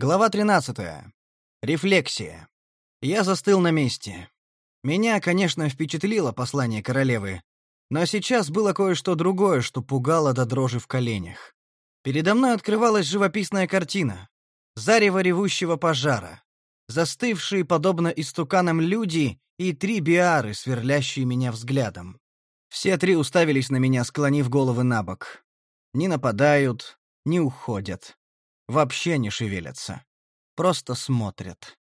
Глава 13. Рефлексия. Я застыл на месте. Меня, конечно, впечатлило послание королевы, но сейчас было кое-что другое, что пугало до дрожи в коленях. Передо мной открывалась живописная картина. Зарево ревущего пожара. Застывшие, подобно истуканам, люди и три биары, сверлящие меня взглядом. Все три уставились на меня, склонив головы на бок. Не нападают, не уходят. Вообще не шевелятся. Просто смотрят.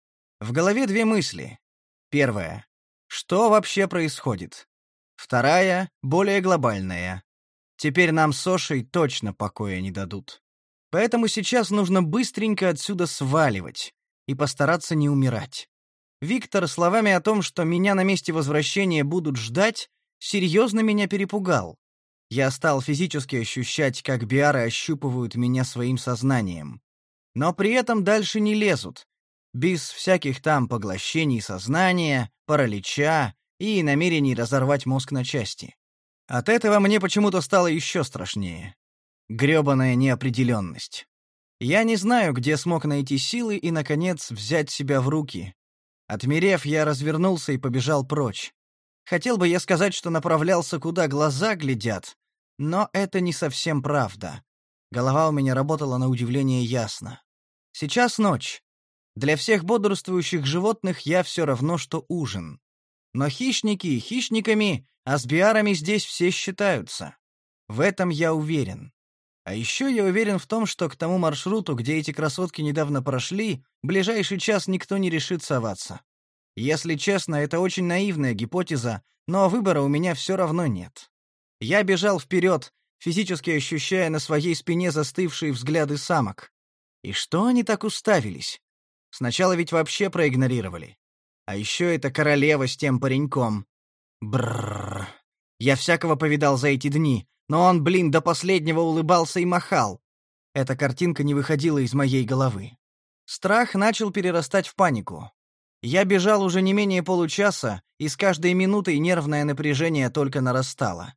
В голове две мысли. Первая. Что вообще происходит? Вторая, более глобальная. Теперь нам с Сошей точно покоя не дадут. Поэтому сейчас нужно быстренько отсюда сваливать и постараться не умирать. Виктор словами о том, что меня на месте возвращения будут ждать, серьезно меня перепугал. Я стал физически ощущать, как биары ощупывают меня своим сознанием. Но при этом дальше не лезут. Без всяких там поглощений сознания, паралича и намерений разорвать мозг на части. От этого мне почему-то стало еще страшнее. Грёбаная неопределенность. Я не знаю, где смог найти силы и, наконец, взять себя в руки. Отмерев, я развернулся и побежал прочь. Хотел бы я сказать, что направлялся, куда глаза глядят, но это не совсем правда. Голова у меня работала на удивление ясно. Сейчас ночь. Для всех бодрствующих животных я все равно, что ужин. Но хищники хищниками, а с биарами здесь все считаются. В этом я уверен. А еще я уверен в том, что к тому маршруту, где эти красотки недавно прошли, ближайший час никто не решит соваться. Если честно, это очень наивная гипотеза, но выбора у меня все равно нет. Я бежал вперед, физически ощущая на своей спине застывшие взгляды самок. И что они так уставились? Сначала ведь вообще проигнорировали. А еще это королева с тем пареньком. Бррр. Я всякого повидал за эти дни, но он, блин, до последнего улыбался и махал. Эта картинка не выходила из моей головы. Страх начал перерастать в панику. Я бежал уже не менее получаса, и с каждой минутой нервное напряжение только нарастало.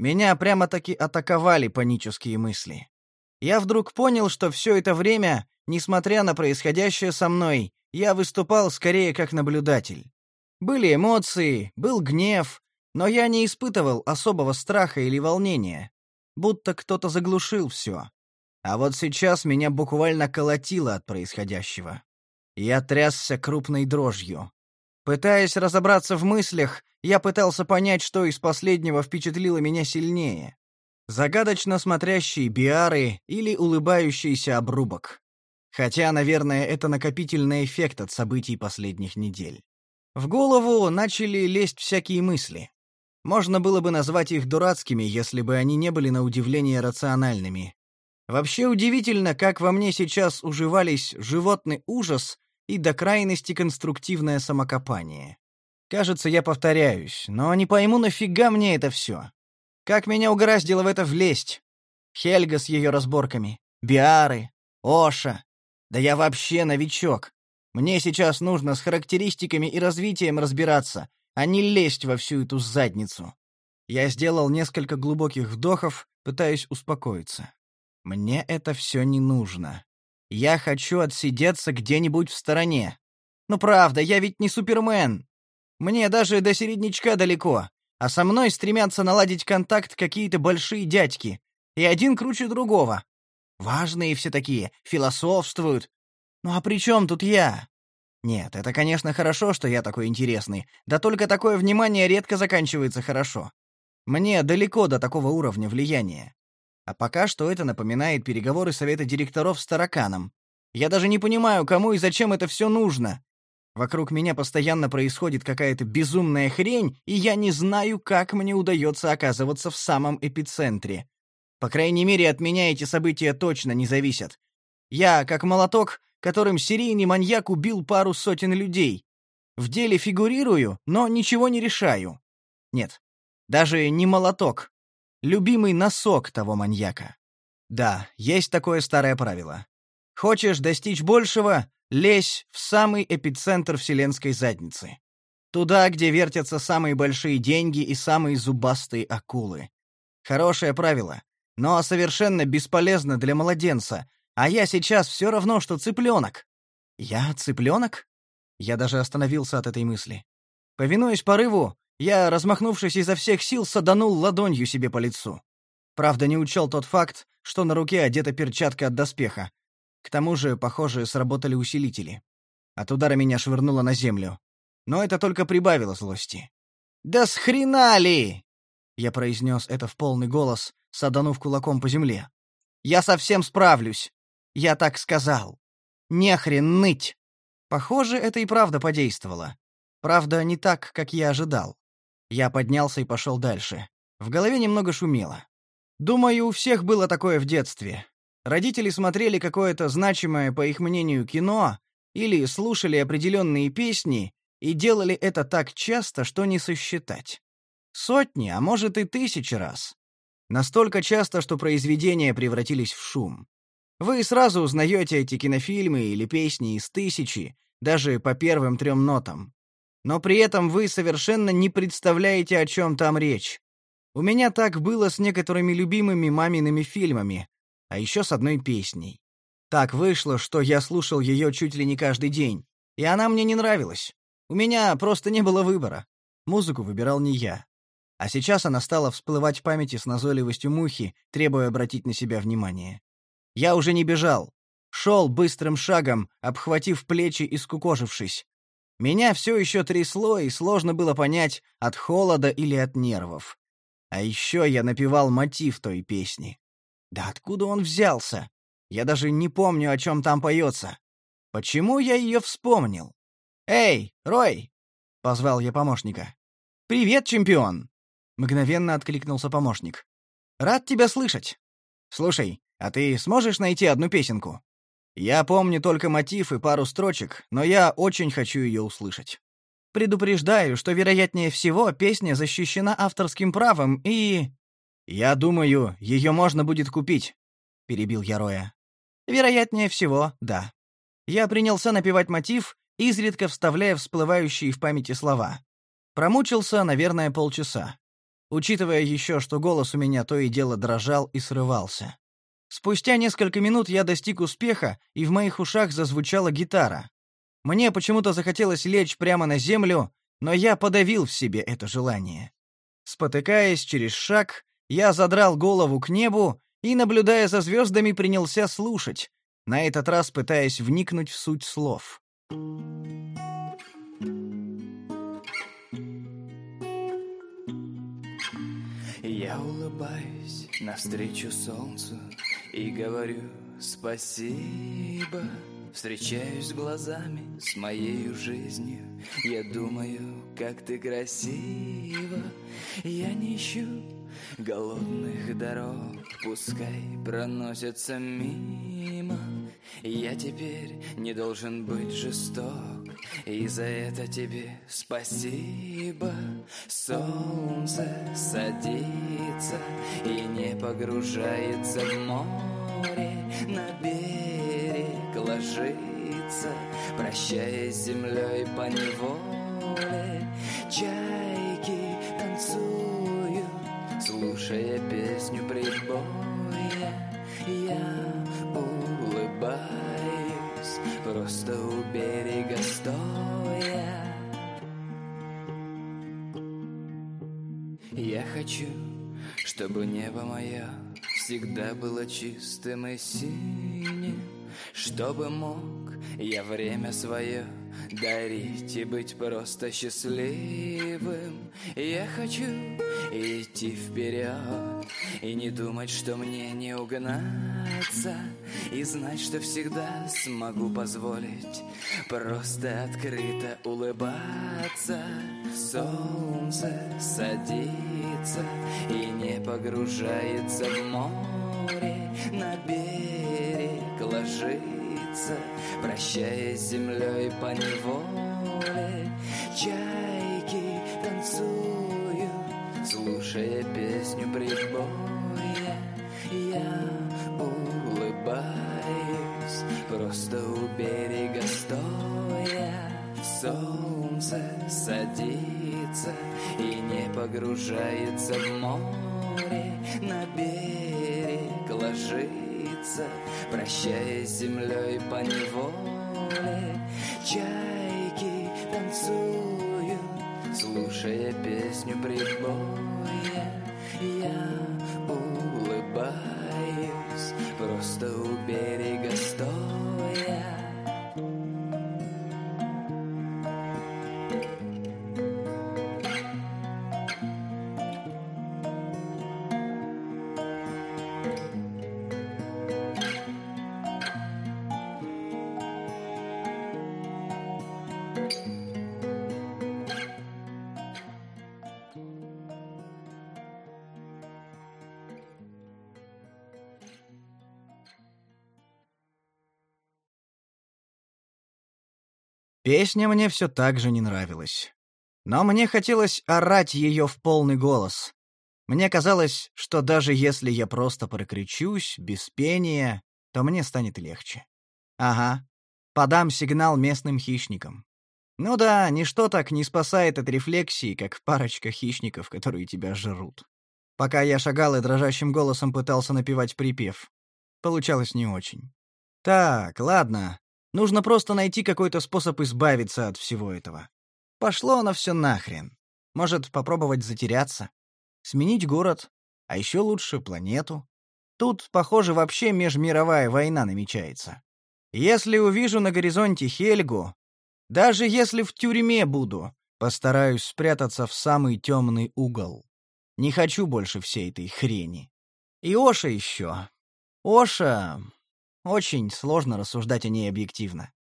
Меня прямо-таки атаковали панические мысли. Я вдруг понял, что все это время, несмотря на происходящее со мной, я выступал скорее как наблюдатель. Были эмоции, был гнев, но я не испытывал особого страха или волнения, будто кто-то заглушил все. А вот сейчас меня буквально колотило от происходящего. Я трясся крупной дрожью. Пытаясь разобраться в мыслях, я пытался понять, что из последнего впечатлило меня сильнее. Загадочно смотрящие биары или улыбающийся обрубок. Хотя, наверное, это накопительный эффект от событий последних недель. В голову начали лезть всякие мысли. Можно было бы назвать их дурацкими, если бы они не были на удивление рациональными. Вообще удивительно, как во мне сейчас уживались животный ужас и до крайности конструктивное самокопание. Кажется, я повторяюсь, но не пойму, нафига мне это все. Как меня угораздило в это влезть? Хельга с ее разборками, Биары, Оша. Да я вообще новичок. Мне сейчас нужно с характеристиками и развитием разбираться, а не лезть во всю эту задницу. Я сделал несколько глубоких вдохов, пытаясь успокоиться. Мне это все не нужно. Я хочу отсидеться где-нибудь в стороне. Ну правда, я ведь не Супермен. Мне даже до середнячка далеко, а со мной стремятся наладить контакт какие-то большие дядьки, и один круче другого. Важные все такие, философствуют. Ну а при чем тут я? Нет, это, конечно, хорошо, что я такой интересный, да только такое внимание редко заканчивается хорошо. Мне далеко до такого уровня влияния. А пока что это напоминает переговоры совета директоров с тараканом. Я даже не понимаю, кому и зачем это все нужно. Вокруг меня постоянно происходит какая-то безумная хрень, и я не знаю, как мне удается оказываться в самом эпицентре. По крайней мере, от меня эти события точно не зависят. Я, как молоток, которым серийный маньяк убил пару сотен людей. В деле фигурирую, но ничего не решаю. Нет, даже не молоток любимый носок того маньяка. Да, есть такое старое правило. Хочешь достичь большего — лезь в самый эпицентр вселенской задницы. Туда, где вертятся самые большие деньги и самые зубастые акулы. Хорошее правило, но совершенно бесполезно для младенца, А я сейчас все равно, что цыпленок. Я цыпленок? Я даже остановился от этой мысли. Повинуясь порыву, я, размахнувшись изо всех сил, саданул ладонью себе по лицу. Правда, не учел тот факт, что на руке одета перчатка от доспеха. К тому же, похоже, сработали усилители. От удара меня швырнуло на землю. Но это только прибавило злости. «Да с хрена ли!» Я произнес это в полный голос, саданув кулаком по земле. «Я совсем справлюсь. Я так сказал. Не хрен ныть!» Похоже, это и правда подействовало. Правда, не так, как я ожидал. Я поднялся и пошел дальше. В голове немного шумело. Думаю, у всех было такое в детстве. Родители смотрели какое-то значимое, по их мнению, кино или слушали определенные песни и делали это так часто, что не сосчитать. Сотни, а может и тысячи раз. Настолько часто, что произведения превратились в шум. Вы сразу узнаете эти кинофильмы или песни из тысячи, даже по первым трем нотам. Но при этом вы совершенно не представляете, о чем там речь. У меня так было с некоторыми любимыми мамиными фильмами, а еще с одной песней. Так вышло, что я слушал ее чуть ли не каждый день, и она мне не нравилась. У меня просто не было выбора. Музыку выбирал не я. А сейчас она стала всплывать в памяти с назойливостью мухи, требуя обратить на себя внимание. Я уже не бежал. Шел быстрым шагом, обхватив плечи и скукожившись. Меня все еще трясло, и сложно было понять, от холода или от нервов. А еще я напевал мотив той песни. Да откуда он взялся? Я даже не помню, о чем там поется. Почему я ее вспомнил? «Эй, Рой!» — позвал я помощника. «Привет, чемпион!» — мгновенно откликнулся помощник. «Рад тебя слышать. Слушай, а ты сможешь найти одну песенку? Я помню только мотив и пару строчек, но я очень хочу ее услышать. Предупреждаю, что вероятнее всего песня защищена авторским правом и Я думаю, ее можно будет купить, перебил я Роя. Вероятнее всего, да. Я принялся напевать мотив, изредка вставляя всплывающие в памяти слова. Промучился, наверное, полчаса. Учитывая еще, что голос у меня то и дело дрожал и срывался. Спустя несколько минут я достиг успеха, и в моих ушах зазвучала гитара. Мне почему-то захотелось лечь прямо на землю, но я подавил в себе это желание. Спотыкаясь через шаг, я задрал голову к небу и, наблюдая за звездами, принялся слушать, на этот раз пытаясь вникнуть в суть слов. Я улыбаюсь навстречу солнцу и говорю спасибо. Встречаюсь глазами с моей жизнью Я думаю, как ты красива Я не ищу голодных дорог Пускай проносятся мимо. Я теперь не должен быть жесток И за это тебе спасибо. Солнце садится И не погружается в море На берег ложится Прощаясь с землей по неволе Чайки танцуют Слушая песню прибоя Я улыбаюсь Просто у берега стоя. Я хочу, чтобы небо мое Всегда было чистым и синим Чтобы мог я время свое дарить и быть просто счастливым. Я хочу идти вперед и не думать, что мне не угнаться, и знать, что всегда смогу позволить просто открыто улыбаться. Солнце садится и не погружается в море на берег ложится Прощаясь с землей по неволе. Чайки танцуют Слушая песню прибоя. Я улыбаюсь Просто у берега стоя. Солнце садится И не погружается в море. На берег ложится сердце, прощаясь с землей по неволе. Чайки танцуют, слушая песню прибоя. Я улыбаюсь, просто у берега Песня мне все так же не нравилась. Но мне хотелось орать ее в полный голос. Мне казалось, что даже если я просто прокричусь, без пения, то мне станет легче. Ага, подам сигнал местным хищникам. Ну да, ничто так не спасает от рефлексии, как парочка хищников, которые тебя жрут. Пока я шагал и дрожащим голосом пытался напевать припев. Получалось не очень. Так, ладно, Нужно просто найти какой-то способ избавиться от всего этого. Пошло оно все нахрен. Может, попробовать затеряться? Сменить город? А еще лучше планету? Тут, похоже, вообще межмировая война намечается. Если увижу на горизонте Хельгу, даже если в тюрьме буду, постараюсь спрятаться в самый темный угол. Не хочу больше всей этой хрени. И Оша еще. Оша очень сложно рассуждать о ней объективно.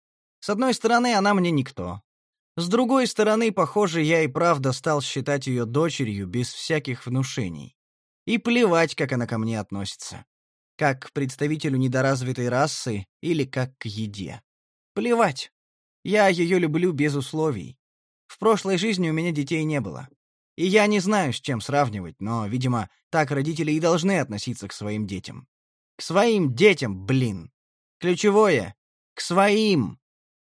С одной стороны, она мне никто. С другой стороны, похоже, я и правда стал считать ее дочерью без всяких внушений. И плевать, как она ко мне относится. Как к представителю недоразвитой расы или как к еде. Плевать. Я ее люблю без условий. В прошлой жизни у меня детей не было. И я не знаю, с чем сравнивать, но, видимо, так родители и должны относиться к своим детям. К своим детям, блин. Ключевое — к своим.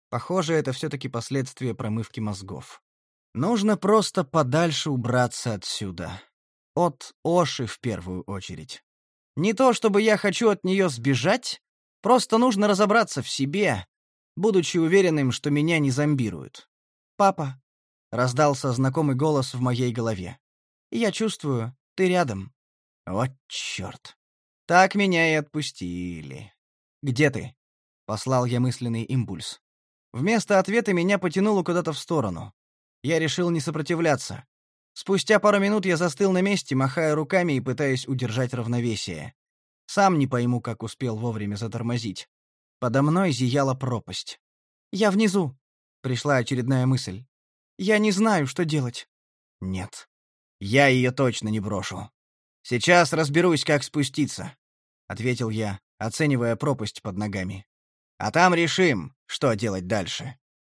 Похоже, это все-таки последствия промывки мозгов. Нужно просто подальше убраться отсюда. От Оши в первую очередь. Не то чтобы я хочу от нее сбежать, просто нужно разобраться в себе, будучи уверенным, что меня не зомбируют. «Папа», — раздался знакомый голос в моей голове. «Я чувствую, ты рядом». Вот черт. Так меня и отпустили. «Где ты?» — послал я мысленный импульс. Вместо ответа меня потянуло куда-то в сторону. Я решил не сопротивляться. Спустя пару минут я застыл на месте, махая руками и пытаясь удержать равновесие. Сам не пойму, как успел вовремя затормозить. Подо мной зияла пропасть. «Я внизу», — пришла очередная мысль. «Я не знаю, что делать». «Нет. Я ее точно не брошу. Сейчас разберусь, как спуститься», — ответил я, оценивая пропасть под ногами. «А там решим, что делать дальше».